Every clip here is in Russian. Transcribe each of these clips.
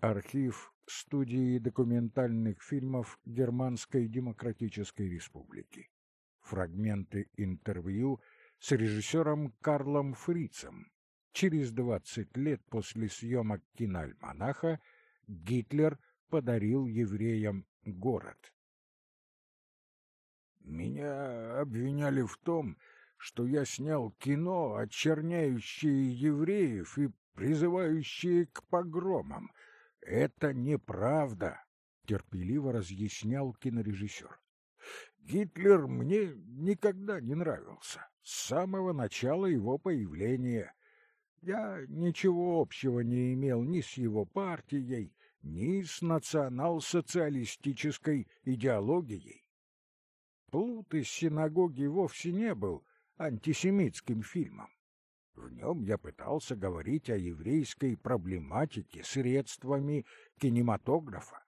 Архив студии документальных фильмов Германской Демократической Республики. Фрагменты интервью с режиссером Карлом Фрицем. Через 20 лет после съемок киноальманаха Гитлер подарил евреям город. Меня обвиняли в том, что я снял кино, очерняющее евреев и призывающее к погромам. Это неправда, терпеливо разъяснял кинорежиссер. Гитлер мне никогда не нравился, с самого начала его появления. Я ничего общего не имел ни с его партией, ни с национал-социалистической идеологией. Плут из синагоги вовсе не был антисемитским фильмом. В нем я пытался говорить о еврейской проблематике средствами кинематографа.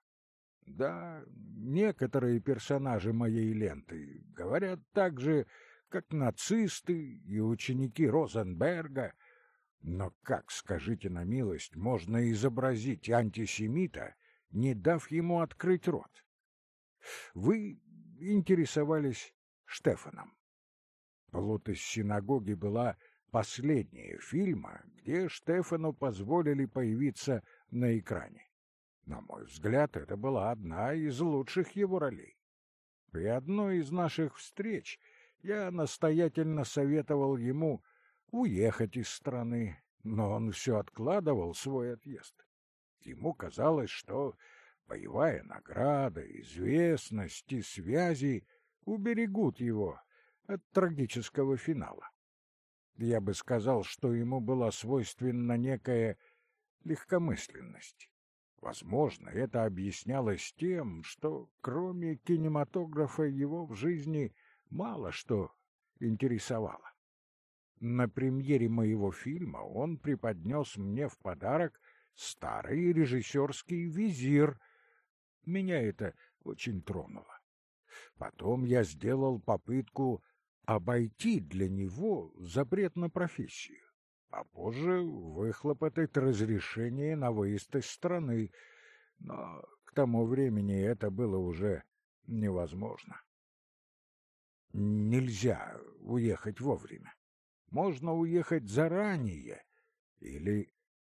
Да, некоторые персонажи моей ленты говорят так же, как нацисты и ученики Розенберга, но как, скажите на милость, можно изобразить антисемита, не дав ему открыть рот? Вы интересовались Штефаном. Плут из синагоги была последняя фильма, где Штефану позволили появиться на экране. На мой взгляд, это была одна из лучших его ролей. При одной из наших встреч я настоятельно советовал ему уехать из страны, но он все откладывал свой отъезд. Ему казалось, что боевая награда, известность и связи уберегут его от трагического финала. Я бы сказал, что ему была свойственна некая легкомысленность. Возможно, это объяснялось тем, что кроме кинематографа его в жизни мало что интересовало. На премьере моего фильма он преподнес мне в подарок старый режиссерский визир. Меня это очень тронуло. Потом я сделал попытку обойти для него запрет на профессию, а позже выхлопотать разрешение на выезд из страны, но к тому времени это было уже невозможно. Нельзя уехать вовремя. Можно уехать заранее или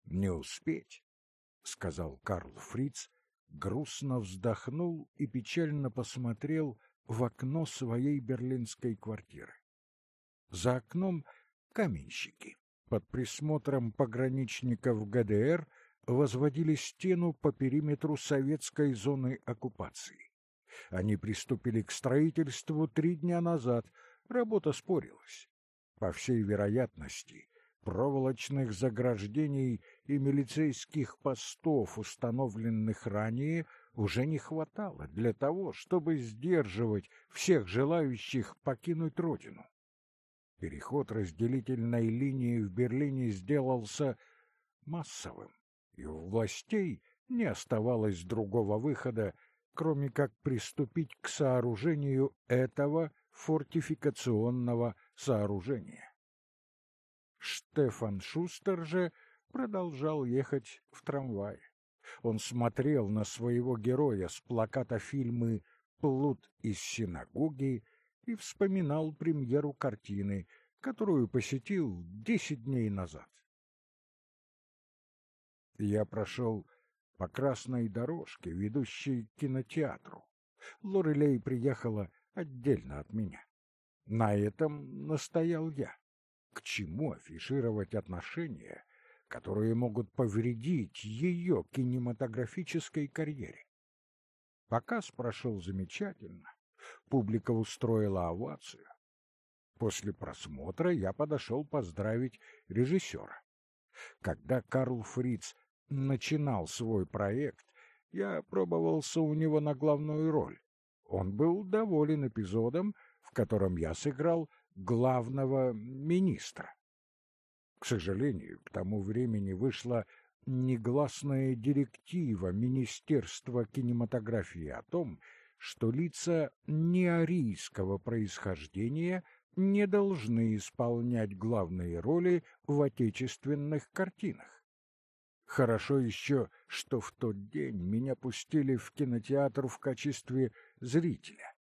не успеть, — сказал Карл Фриц, грустно вздохнул и печально посмотрел в окно своей берлинской квартиры. За окном каменщики под присмотром пограничников ГДР возводили стену по периметру советской зоны оккупации. Они приступили к строительству три дня назад, работа спорилась. По всей вероятности, проволочных заграждений и милицейских постов, установленных ранее, уже не хватало для того, чтобы сдерживать всех желающих покинуть родину. Переход разделительной линии в Берлине сделался массовым, и у властей не оставалось другого выхода, кроме как приступить к сооружению этого фортификационного сооружения. Штефан Шустер же продолжал ехать в трамвае. Он смотрел на своего героя с плаката фильмы «Плут из синагоги» и вспоминал премьеру картины, которую посетил десять дней назад. Я прошел по красной дорожке, ведущей к кинотеатру. Лорелей приехала отдельно от меня. На этом настоял я. К чему афишировать отношения, которые могут повредить ее кинематографической карьере? Показ прошел замечательно. Публика устроила овацию. После просмотра я подошел поздравить режиссера. Когда Карл Фриц начинал свой проект, я пробовался у него на главную роль. Он был доволен эпизодом, в котором я сыграл главного министра. К сожалению, к тому времени вышла негласная директива Министерства кинематографии о том, что лица неарийского происхождения не должны исполнять главные роли в отечественных картинах. Хорошо еще, что в тот день меня пустили в кинотеатр в качестве зрителя.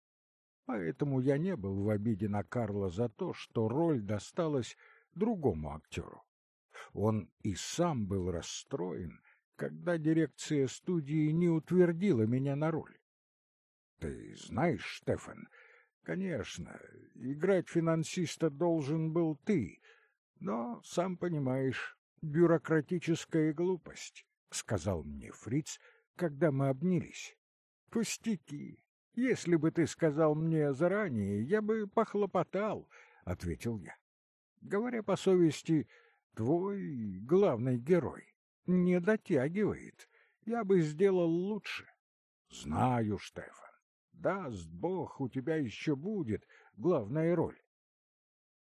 Поэтому я не был в обиде на Карла за то, что роль досталась другому актеру. Он и сам был расстроен, когда дирекция студии не утвердила меня на роль. Ты знаешь, Штефан, конечно, играть финансиста должен был ты, но, сам понимаешь, бюрократическая глупость, — сказал мне Фриц, когда мы обнялись. Пустяки. Если бы ты сказал мне заранее, я бы похлопотал, — ответил я. Говоря по совести, твой главный герой не дотягивает. Я бы сделал лучше. Знаю, Штефан. Даст Бог, у тебя еще будет главная роль.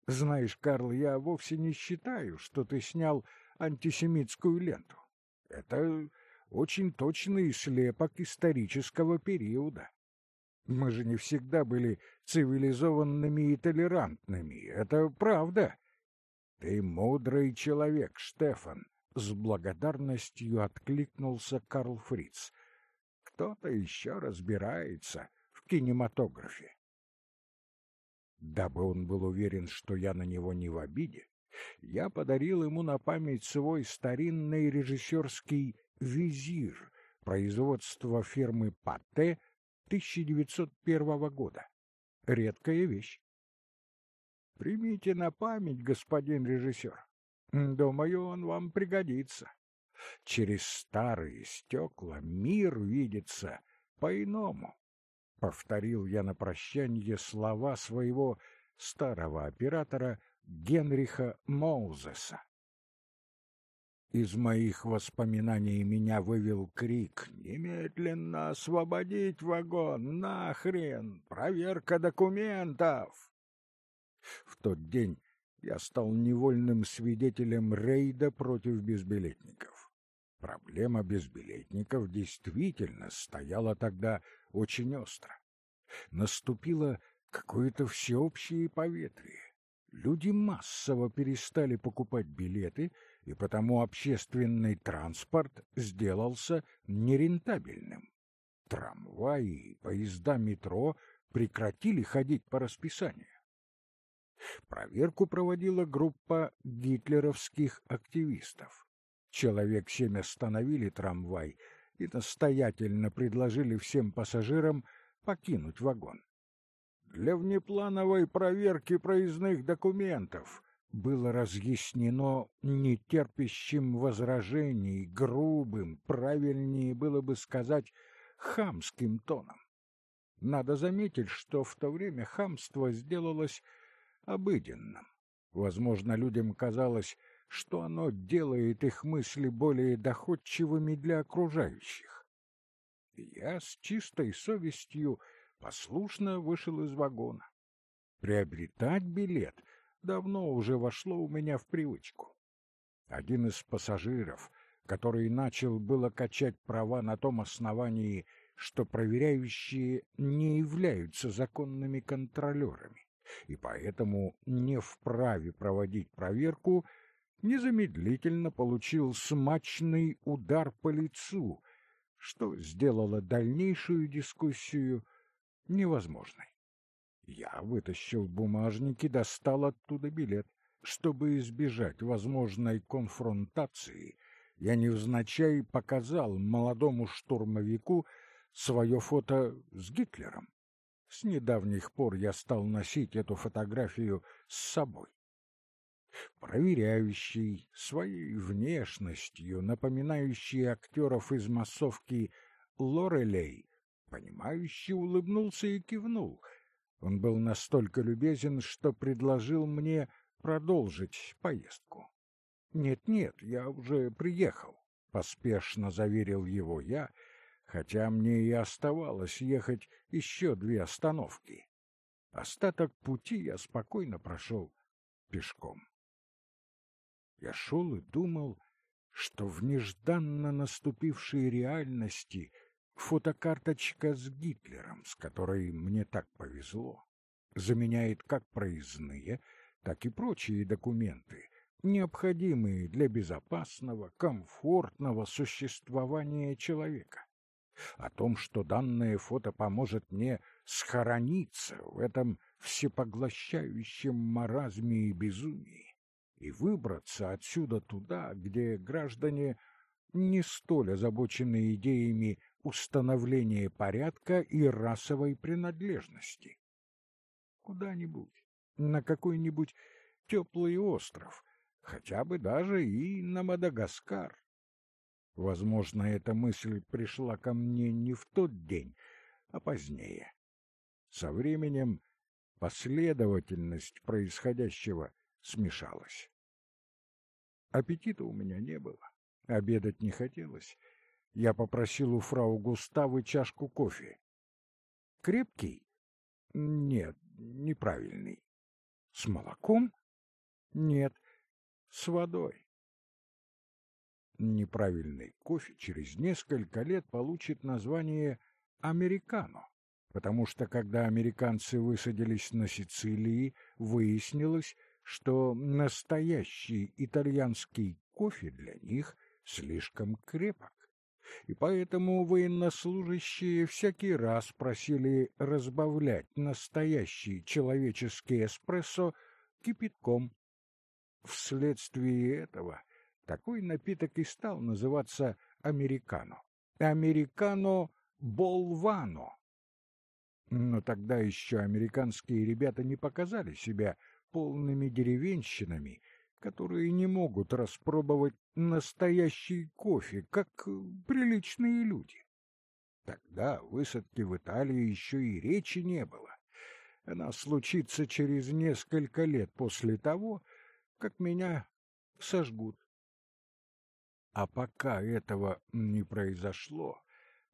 Знаешь, Карл, я вовсе не считаю, что ты снял антисемитскую ленту. Это очень точный слепок исторического периода. Мы же не всегда были цивилизованными и толерантными. Это правда. Ты мудрый человек, Штефан. С благодарностью откликнулся Карл Фриц. Кто-то еще разбирается в кинематографе. Дабы он был уверен, что я на него не в обиде, я подарил ему на память свой старинный режиссерский «Визир» производства фирмы «Патте» 1901 года. Редкая вещь. Примите на память, господин режиссер. Думаю, он вам пригодится. Через старые стекла мир видится по-иному. Повторил я на прощание слова своего старого оператора Генриха Моузеса. Из моих воспоминаний меня вывел крик «Немедленно освободить вагон! Нахрен! Проверка документов!» В тот день я стал невольным свидетелем рейда против безбилетников. Проблема безбилетников действительно стояла тогда очень остро. Наступило какое-то всеобщее поветрие. Люди массово перестали покупать билеты, и потому общественный транспорт сделался нерентабельным. Трамваи и поезда метро прекратили ходить по расписанию. Проверку проводила группа гитлеровских активистов. Человек семь остановили трамвай и настоятельно предложили всем пассажирам покинуть вагон. Для внеплановой проверки проездных документов было разъяснено нетерпящим возражений, грубым, правильнее было бы сказать, хамским тоном. Надо заметить, что в то время хамство сделалось обыденным. Возможно, людям казалось, что оно делает их мысли более доходчивыми для окружающих. Я с чистой совестью послушно вышел из вагона. Приобретать билет давно уже вошло у меня в привычку. Один из пассажиров, который начал было качать права на том основании, что проверяющие не являются законными контролерами, и поэтому не вправе проводить проверку, незамедлительно получил смачный удар по лицу, что сделало дальнейшую дискуссию невозможной. Я вытащил бумажник и достал оттуда билет. Чтобы избежать возможной конфронтации, я невзначай показал молодому штурмовику свое фото с Гитлером. С недавних пор я стал носить эту фотографию с собой. Проверяющий, своей внешностью, напоминающий актеров из массовки Лорелей, понимающе улыбнулся и кивнул. Он был настолько любезен, что предложил мне продолжить поездку. «Нет-нет, я уже приехал», — поспешно заверил его я, хотя мне и оставалось ехать еще две остановки. Остаток пути я спокойно прошел пешком. Я шел и думал, что в нежданно наступившей реальности фотокарточка с Гитлером, с которой мне так повезло, заменяет как проездные, так и прочие документы, необходимые для безопасного, комфортного существования человека. О том, что данное фото поможет мне схорониться в этом всепоглощающем маразме и безумии и выбраться отсюда туда, где граждане не столь озабочены идеями установления порядка и расовой принадлежности. Куда-нибудь, на какой-нибудь теплый остров, хотя бы даже и на Мадагаскар. Возможно, эта мысль пришла ко мне не в тот день, а позднее. Со временем последовательность происходящего смешалась. Аппетита у меня не было, обедать не хотелось. Я попросил у фрау Густавы чашку кофе. Крепкий? Нет, неправильный. С молоком? Нет, с водой. Неправильный кофе через несколько лет получит название «американо», потому что когда американцы высадились на Сицилии, выяснилось, что настоящий итальянский кофе для них слишком крепок. И поэтому военнослужащие всякий раз просили разбавлять настоящий человеческий эспрессо кипятком. Вследствие этого такой напиток и стал называться американо. Американо болвано. Но тогда еще американские ребята не показали себя полными деревенщинами, которые не могут распробовать настоящий кофе, как приличные люди. Тогда высадки в Италии еще и речи не было. Она случится через несколько лет после того, как меня сожгут. А пока этого не произошло,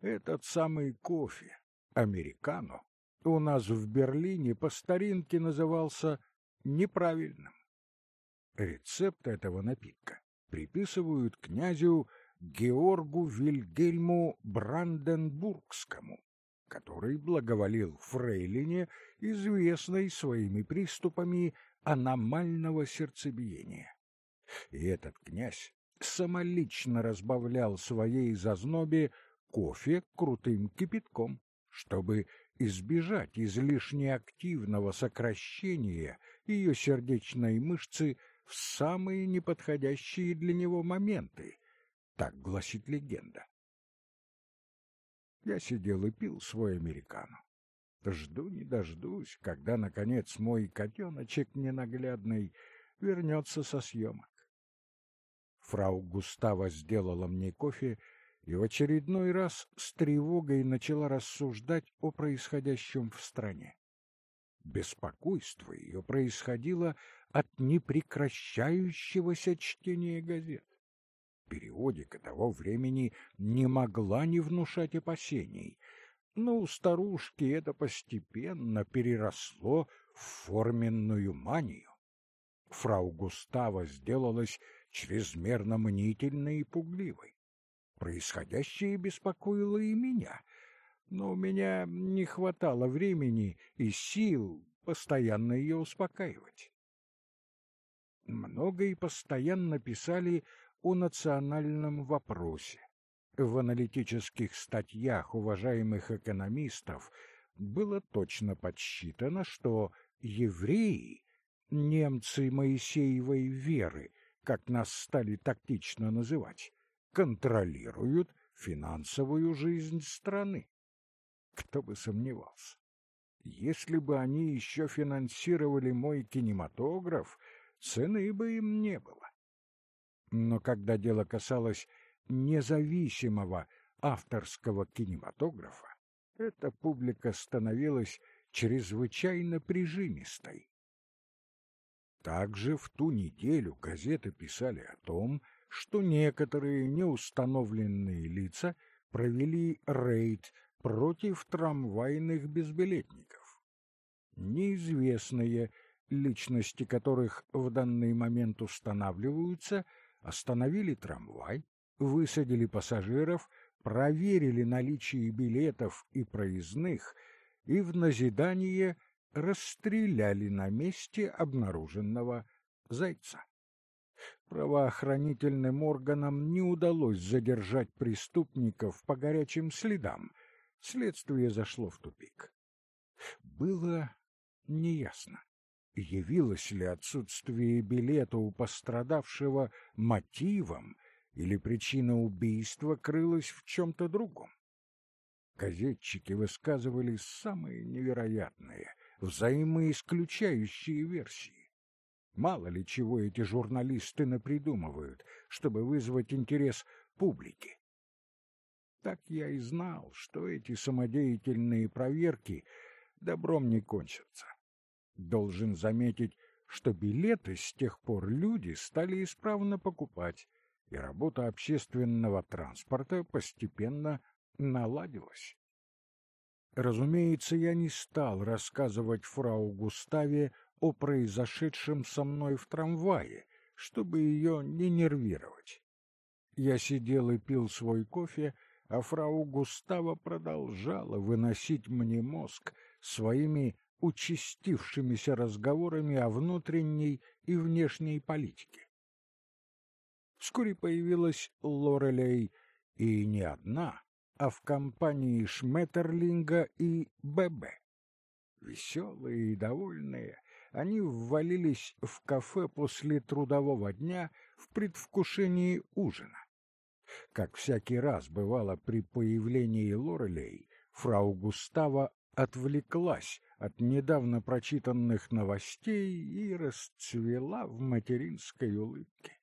этот самый кофе, американо, у нас в Берлине по старинке назывался неправильным. Рецепт этого напитка приписывают князю Георгу Вильгельму Бранденбургскому, который благоволил фрейлине, известной своими приступами аномального сердцебиения. И этот князь самолично разбавлял своей зазнобе кофе крутым кипятком, чтобы избежать излишне активного сокращения ее сердечной мышцы в самые неподходящие для него моменты, так гласит легенда. Я сидел и пил свой американо. Жду не дождусь, когда, наконец, мой котеночек ненаглядный вернется со съемок. Фрау Густава сделала мне кофе и в очередной раз с тревогой начала рассуждать о происходящем в стране. Беспокойство ее происходило от непрекращающегося чтения газет. Периодика того времени не могла не внушать опасений, но у старушки это постепенно переросло в форменную манию. Фрау Густава сделалась чрезмерно мнительной и пугливой. Происходящее беспокоило и меня, но у меня не хватало времени и сил постоянно ее успокаивать. Много и постоянно писали о национальном вопросе. В аналитических статьях уважаемых экономистов было точно подсчитано, что евреи, немцы Моисеевой веры, как нас стали тактично называть, контролируют финансовую жизнь страны. Кто бы сомневался. Если бы они еще финансировали мой кинематограф, цены бы им не было. Но когда дело касалось независимого авторского кинематографа, эта публика становилась чрезвычайно прижимистой. Также в ту неделю газеты писали о том, что некоторые неустановленные лица провели рейд против трамвайных безбилетников. Неизвестные, личности которых в данный момент устанавливаются, остановили трамвай, высадили пассажиров, проверили наличие билетов и проездных и в назидание расстреляли на месте обнаруженного зайца. Правоохранительным органам не удалось задержать преступников по горячим следам. Следствие зашло в тупик. Было неясно, явилось ли отсутствие билета у пострадавшего мотивом или причина убийства крылась в чем-то другом. Газетчики высказывали самые невероятные, взаимоисключающие версии. Мало ли чего эти журналисты напридумывают, чтобы вызвать интерес публики. Так я и знал, что эти самодеятельные проверки добром не кончатся. Должен заметить, что билеты с тех пор люди стали исправно покупать, и работа общественного транспорта постепенно наладилась. Разумеется, я не стал рассказывать фрау Густаве о произошедшем со мной в трамвае, чтобы ее не нервировать. Я сидел и пил свой кофе, а фрау Густава продолжала выносить мне мозг своими участившимися разговорами о внутренней и внешней политике. Вскоре появилась Лорелей, и не одна, а в компании Шметерлинга и ББ. Веселые и довольные, они ввалились в кафе после трудового дня в предвкушении ужина. Как всякий раз бывало при появлении Лорелей, фрау Густава отвлеклась от недавно прочитанных новостей и расцвела в материнской улыбке.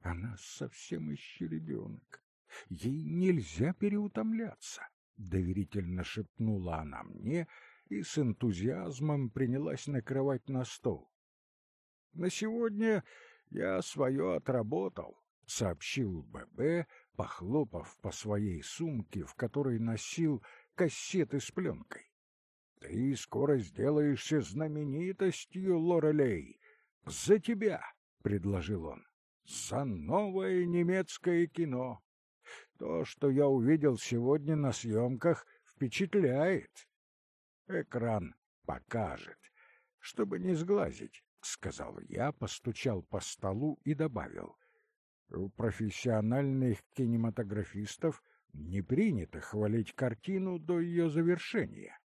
Она совсем еще ребенок. Ей нельзя переутомляться, — доверительно шепнула она мне и с энтузиазмом принялась накрывать на стол. — На сегодня я свое отработал, — сообщил ББ, похлопав по своей сумке, в которой носил кассеты с пленкой. — Ты скоро сделаешься знаменитостью, Лорелей. За тебя, — предложил он за новое немецкое кино. То, что я увидел сегодня на съемках, впечатляет. Экран покажет. Чтобы не сглазить, — сказал я, постучал по столу и добавил. У профессиональных кинематографистов не принято хвалить картину до ее завершения.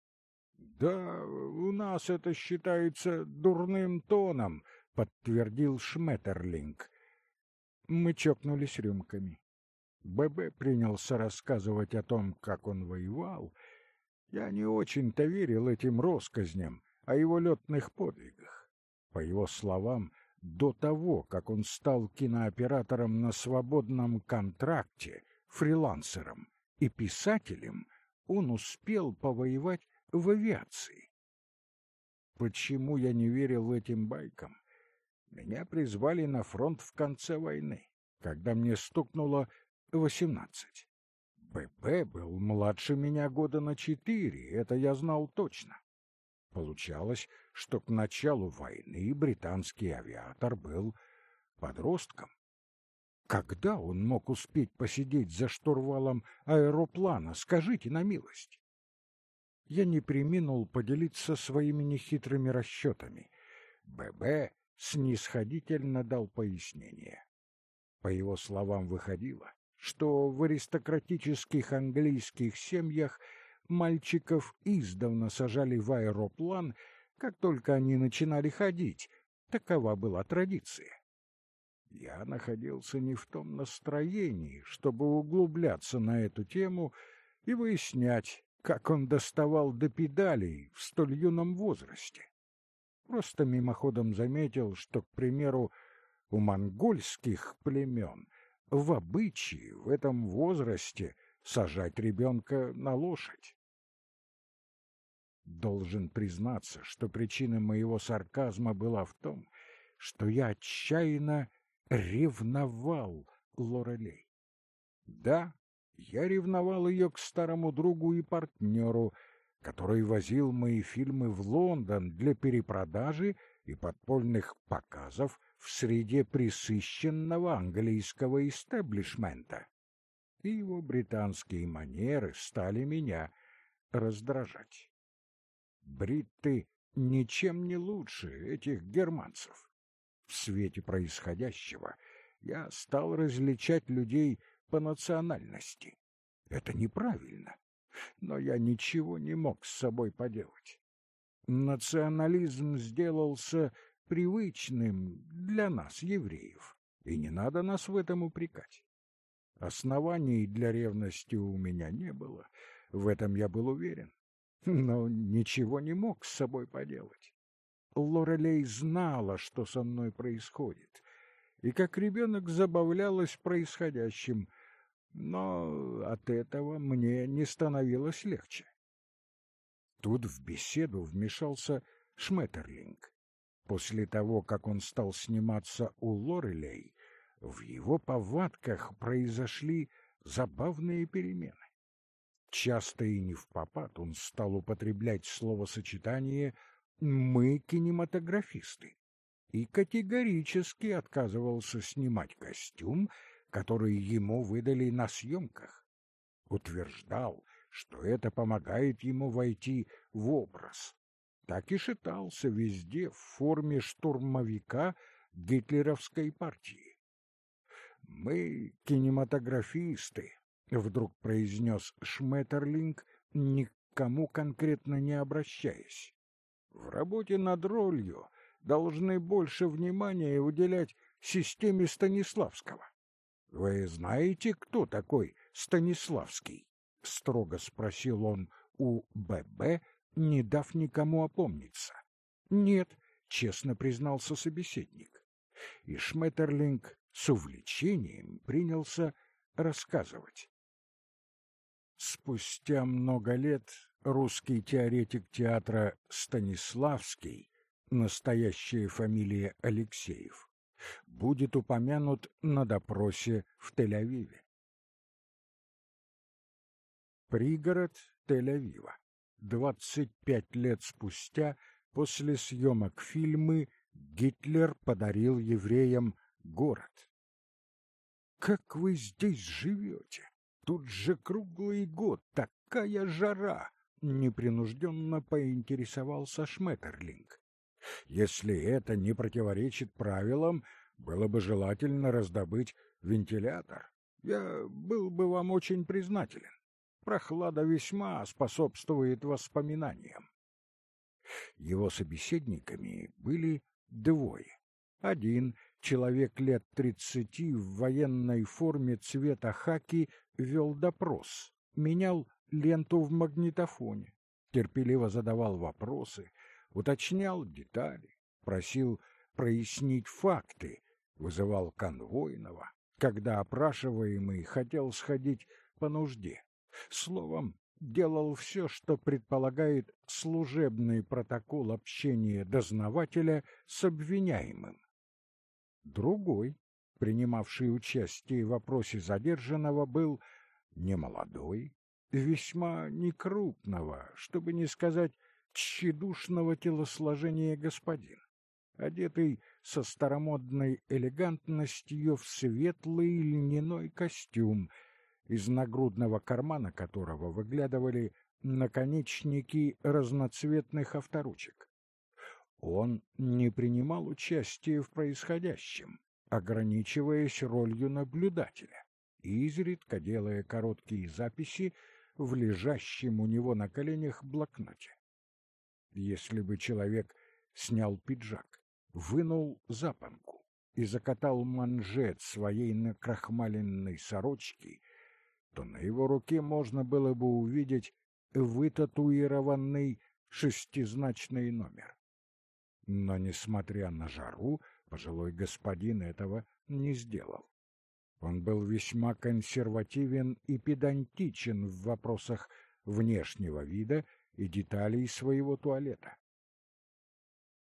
Да, у нас это считается дурным тоном, — подтвердил Шметерлинг. Мы чокнулись рюмками. ББ принялся рассказывать о том, как он воевал. Я не очень-то верил этим россказням о его летных подвигах. По его словам, до того, как он стал кинооператором на свободном контракте, фрилансером и писателем, он успел повоевать в авиации. Почему я не верил этим байкам? Меня призвали на фронт в конце войны, когда мне стукнуло восемнадцать. БП был младше меня года на четыре, это я знал точно. Получалось, что к началу войны британский авиатор был подростком. Когда он мог успеть посидеть за штурвалом аэроплана, скажите на милость? Я не приминул поделиться своими нехитрыми расчетами. ББ снисходительно дал пояснение. По его словам выходило, что в аристократических английских семьях мальчиков издавна сажали в аэроплан, как только они начинали ходить, такова была традиция. Я находился не в том настроении, чтобы углубляться на эту тему и выяснять, как он доставал до педалей в столь юном возрасте. Просто мимоходом заметил, что, к примеру, у монгольских племен в обычае в этом возрасте сажать ребенка на лошадь. Должен признаться, что причина моего сарказма была в том, что я отчаянно ревновал Лорелей. Да, я ревновал ее к старому другу и партнеру, который возил мои фильмы в Лондон для перепродажи и подпольных показов в среде присыщенного английского истеблишмента. И его британские манеры стали меня раздражать. Бритты ничем не лучше этих германцев. В свете происходящего я стал различать людей по национальности. Это неправильно, но я ничего не мог с собой поделать. Национализм сделался привычным для нас, евреев, и не надо нас в этом упрекать. Оснований для ревности у меня не было, в этом я был уверен, но ничего не мог с собой поделать. Лорелей знала, что со мной происходит, и как ребенок забавлялась происходящим, но от этого мне не становилось легче. Тут в беседу вмешался Шметерлинг. После того, как он стал сниматься у Лорелей, в его повадках произошли забавные перемены. Часто и не в попад он стал употреблять словосочетание «мы кинематографисты» и категорически отказывался снимать костюм, который ему выдали на съемках. Утверждал, что это помогает ему войти в образ. Так и шатался везде в форме штурмовика гитлеровской партии. «Мы кинематографисты», — вдруг произнес Шметерлинг, никому конкретно не обращаясь. «В работе над ролью должны больше внимания уделять системе Станиславского. Вы знаете, кто такой Станиславский? — строго спросил он у ББ, не дав никому опомниться. — Нет, — честно признался собеседник. И Шметерлинг с увлечением принялся рассказывать. Спустя много лет русский теоретик театра Станиславский, настоящая фамилия Алексеев, будет упомянут на допросе в Тель-Авиве. Пригород Тель-Авива. 25 лет спустя, после съемок фильмы, Гитлер подарил евреям город. «Как вы здесь живете? Тут же круглый год, такая жара!» — непринужденно поинтересовался Шметерлинг. «Если это не противоречит правилам, было бы желательно раздобыть вентилятор. Я был бы вам очень признателен прохлада весьма способствует воспоминаниям. Его собеседниками были двое. Один, человек лет тридцати в военной форме цвета хаки, вел допрос, менял ленту в магнитофоне, терпеливо задавал вопросы, уточнял детали, просил прояснить факты, вызывал конвойного, когда опрашиваемый хотел сходить по нужде. Словом, делал все, что предполагает служебный протокол общения дознавателя с обвиняемым. Другой, принимавший участие в вопросе задержанного, был немолодой, весьма некрупного, чтобы не сказать тщедушного телосложения господин, одетый со старомодной элегантностью в светлый льняной костюм — из нагрудного кармана которого выглядывали наконечники разноцветных авторучек. Он не принимал участия в происходящем, ограничиваясь ролью наблюдателя, изредка делая короткие записи в лежащем у него на коленях блокноте. Если бы человек снял пиджак, вынул запонку и закатал манжет своей накрахмаленной сорочки то на его руке можно было бы увидеть вытатуированный шестизначный номер. Но, несмотря на жару, пожилой господин этого не сделал. Он был весьма консервативен и педантичен в вопросах внешнего вида и деталей своего туалета.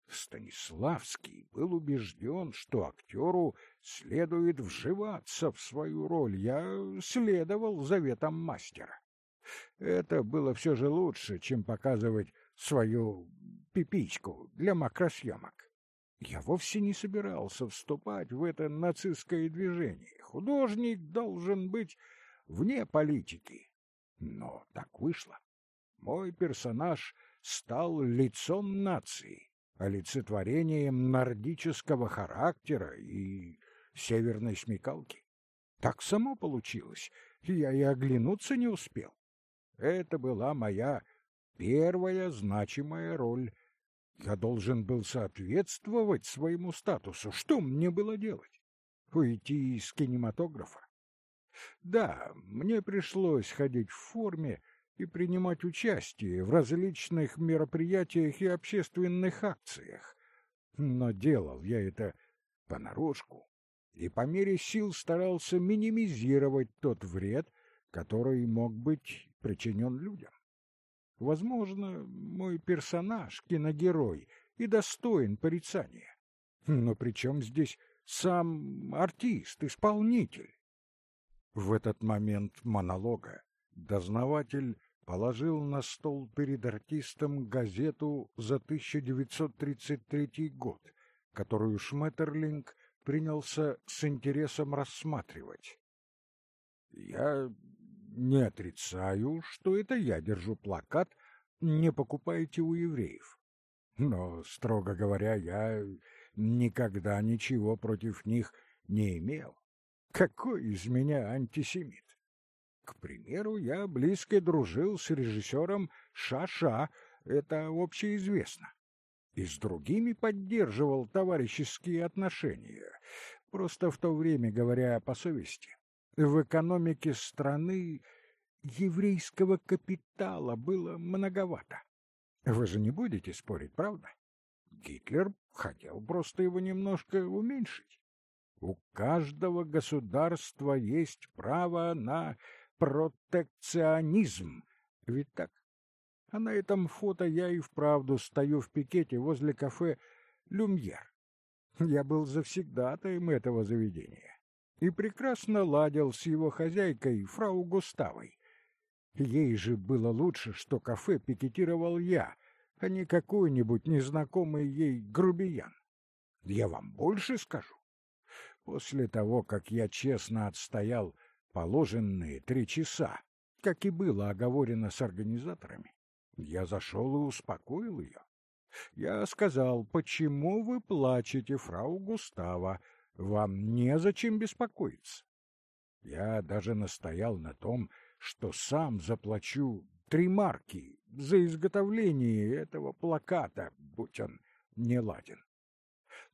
Станиславский был убежден, что актеру следует вживаться в свою роль. Я следовал заветам мастера. Это было все же лучше, чем показывать свою пипичку для макросъемок. Я вовсе не собирался вступать в это нацистское движение. Художник должен быть вне политики. Но так вышло. Мой персонаж стал лицом нации олицетворением нордического характера и северной смекалки. Так само получилось, я и оглянуться не успел. Это была моя первая значимая роль. Я должен был соответствовать своему статусу. Что мне было делать? Уйти из кинематографа? Да, мне пришлось ходить в форме и принимать участие в различных мероприятиях и общественных акциях. Но делал я это понарошку и по мере сил старался минимизировать тот вред, который мог быть причинен людям. Возможно, мой персонаж, киногерой, и достоин порицания. Но при чем здесь сам артист, исполнитель? В этот момент монолога дознаватель положил на стол перед артистом газету за 1933 год, которую Шметерлинг принялся с интересом рассматривать. Я не отрицаю, что это я держу плакат «Не покупайте у евреев». Но, строго говоря, я никогда ничего против них не имел. Какой из меня антисемит? К примеру, я близко дружил с режиссером Шаша, это общеизвестно. И с другими поддерживал товарищеские отношения. Просто в то время, говоря по совести, в экономике страны еврейского капитала было многовато. Вы же не будете спорить, правда? Гитлер хотел просто его немножко уменьшить. У каждого государства есть право на протекционизм. Ведь так? А на этом фото я и вправду стою в пикете возле кафе «Люмьер». Я был завсегдатаем этого заведения и прекрасно ладил с его хозяйкой, фрау Густавой. Ей же было лучше, что кафе пикетировал я, а не какой-нибудь незнакомый ей грубиян. Я вам больше скажу. После того, как я честно отстоял положенные три часа, как и было оговорено с организаторами, я зашел и успокоил ее. Я сказал, почему вы плачете, фрау Густава, вам незачем беспокоиться. Я даже настоял на том, что сам заплачу три марки за изготовление этого плаката, будь он не ладен.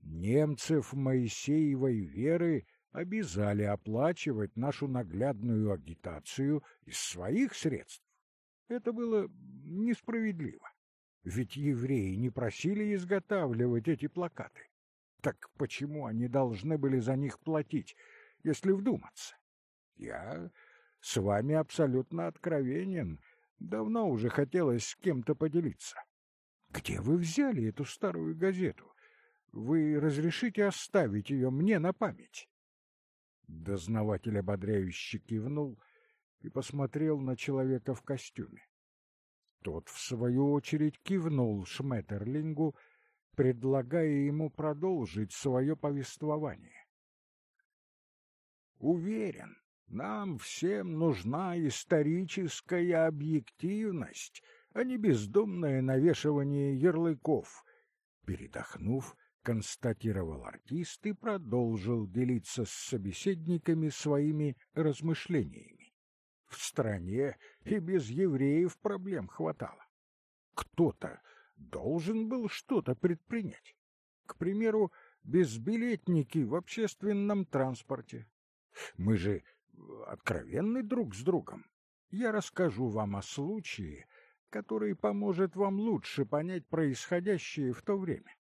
Немцев Моисеевой веры обязали оплачивать нашу наглядную агитацию из своих средств. Это было несправедливо. Ведь евреи не просили изготавливать эти плакаты. Так почему они должны были за них платить, если вдуматься? Я с вами абсолютно откровенен. Давно уже хотелось с кем-то поделиться. Где вы взяли эту старую газету? Вы разрешите оставить ее мне на память? Дознаватель ободряюще кивнул и посмотрел на человека в костюме. Тот, в свою очередь, кивнул Шметерлингу, предлагая ему продолжить свое повествование. «Уверен, нам всем нужна историческая объективность, а не бездумное навешивание ярлыков», передохнув, констатировал артист и продолжил делиться с собеседниками своими размышлениями. В стране и без евреев проблем хватало. Кто-то должен был что-то предпринять. К примеру, безбилетники в общественном транспорте. Мы же откровенны друг с другом. Я расскажу вам о случае, который поможет вам лучше понять происходящее в то время.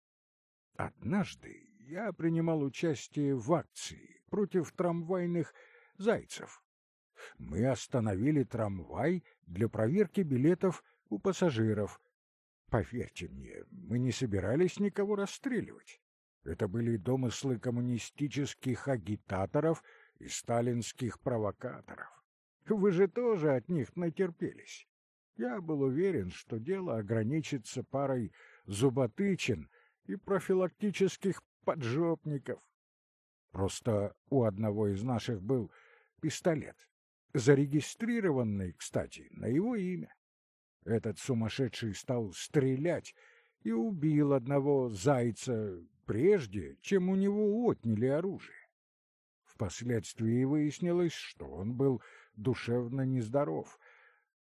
Однажды я принимал участие в акции против трамвайных зайцев. Мы остановили трамвай для проверки билетов у пассажиров. Поверьте мне, мы не собирались никого расстреливать. Это были домыслы коммунистических агитаторов и сталинских провокаторов. Вы же тоже от них натерпелись. Я был уверен, что дело ограничится парой зуботычин и профилактических поджопников. Просто у одного из наших был пистолет, зарегистрированный, кстати, на его имя. Этот сумасшедший стал стрелять, и убил одного зайца прежде, чем у него отняли оружие. Впоследствии выяснилось, что он был душевно нездоров.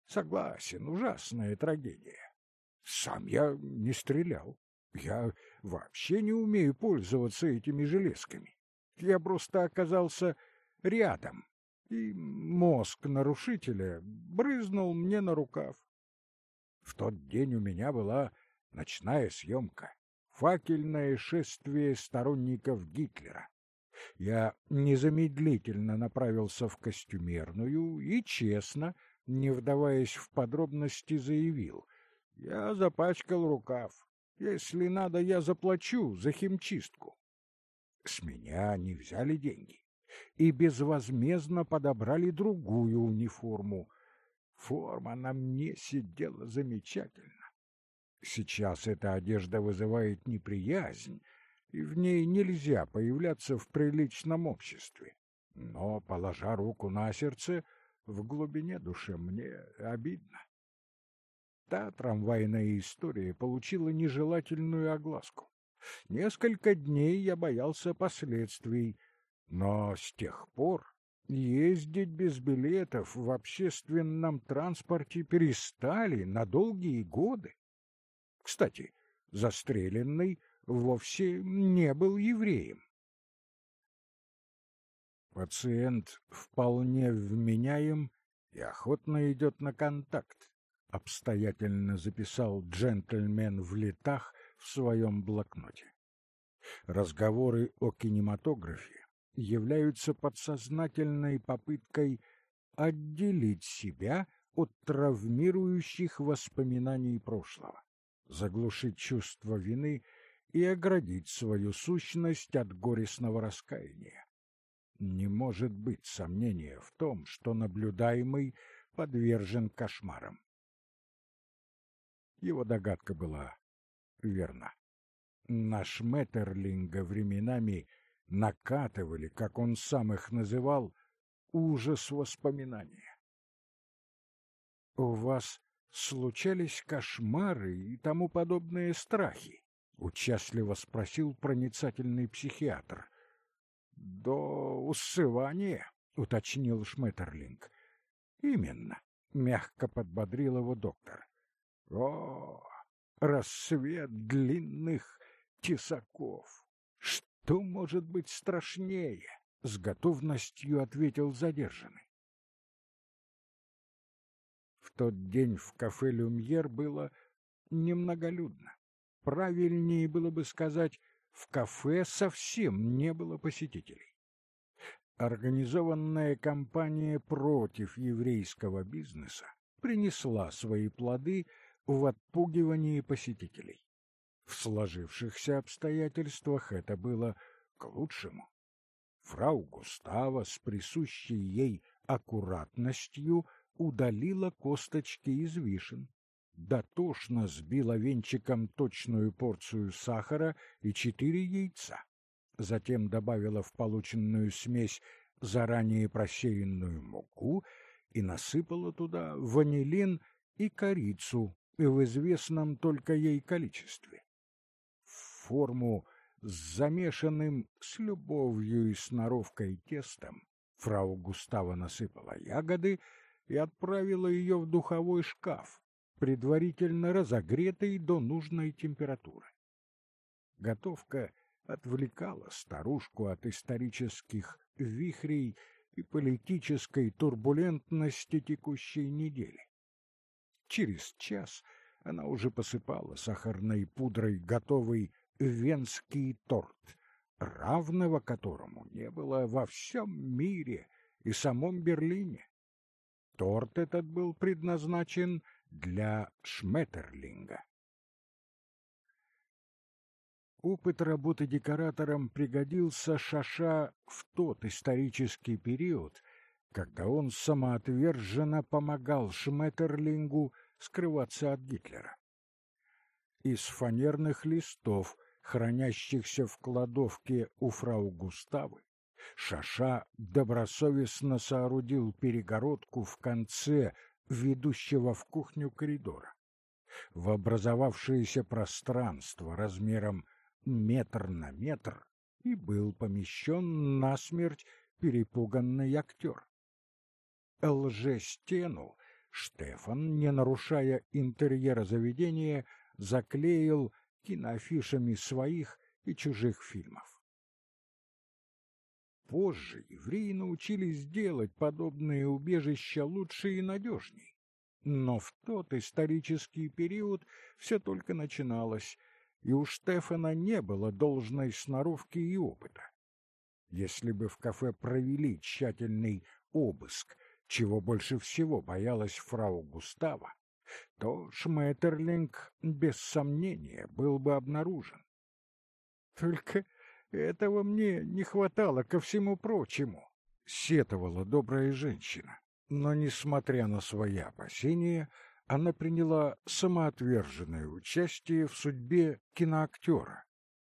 Согласен, ужасная трагедия. Сам я не стрелял. Я вообще не умею пользоваться этими железками. Я просто оказался рядом, и мозг нарушителя брызнул мне на рукав. В тот день у меня была ночная съемка, факельное шествие сторонников Гитлера. Я незамедлительно направился в костюмерную и честно, не вдаваясь в подробности, заявил. Я запачкал рукав. Если надо, я заплачу за химчистку. С меня не взяли деньги и безвозмездно подобрали другую униформу. Форма на мне сидела замечательно. Сейчас эта одежда вызывает неприязнь, и в ней нельзя появляться в приличном обществе. Но, положа руку на сердце, в глубине души мне обидно. Та трамвайная история получила нежелательную огласку. Несколько дней я боялся последствий, но с тех пор ездить без билетов в общественном транспорте перестали на долгие годы. Кстати, застреленный вовсе не был евреем. Пациент вполне вменяем и охотно идет на контакт, обстоятельно записал джентльмен в летах в своем блокноте. Разговоры о кинематографе являются подсознательной попыткой отделить себя от травмирующих воспоминаний прошлого, заглушить чувство вины и оградить свою сущность от горестного раскаяния. Не может быть сомнения в том, что наблюдаемый подвержен кошмарам. Его догадка была верна. Наш Меттерлинга временами накатывали, как он сам их называл, ужас воспоминания. — У вас случались кошмары и тому подобные страхи? — участливо спросил проницательный психиатр. — До усывания, — уточнил Шметерлинг. — Именно, — мягко подбодрил его доктор. — О, рассвет длинных тесаков! Что может быть страшнее? — с готовностью ответил задержанный. В тот день в кафе «Люмьер» было немноголюдно. Правильнее было бы сказать, в кафе совсем не было посетителей. Организованная кампания против еврейского бизнеса принесла свои плоды в отпугивании посетителей. В сложившихся обстоятельствах это было к лучшему. Фрау Густава с присущей ей аккуратностью удалила косточки из вишен, дотошно сбила венчиком точную порцию сахара и четыре яйца. Затем добавила в полученную смесь заранее просеянную муку и насыпала туда ванилин и корицу в известном только ей количестве. В форму с замешанным с любовью и сноровкой тестом фрау Густава насыпала ягоды и отправила ее в духовой шкаф, предварительно разогретый до нужной температуры. Готовка отвлекала старушку от исторических вихрей и политической турбулентности текущей недели. Через час она уже посыпала сахарной пудрой готовый венский торт, равного которому не было во всем мире и самом Берлине. Торт этот был предназначен для Шметерлинга. Опыт работы декоратором пригодился Шаша в тот исторический период, когда он самоотверженно помогал Шметерлингу скрываться от Гитлера. Из фанерных листов, хранящихся в кладовке у фрау Густавы, Шаша добросовестно соорудил перегородку в конце ведущего в кухню коридора. в образовавшееся пространство размером метр на метр и был помещен насмерть перепуганный актер. Лже-стену Штефан, не нарушая интерьера заведения, заклеил киноафишами своих и чужих фильмов. Позже евреи научились делать подобные убежища лучше и надежней. Но в тот исторический период все только начиналось, и у Штефана не было должной сноровки и опыта. Если бы в кафе провели тщательный обыск, чего больше всего боялась фрау Густава, то Шметерлинг, без сомнения, был бы обнаружен. Только этого мне не хватало ко всему прочему, — сетовала добрая женщина. Но, несмотря на свои опасения, она приняла самоотверженное участие в судьбе киноактера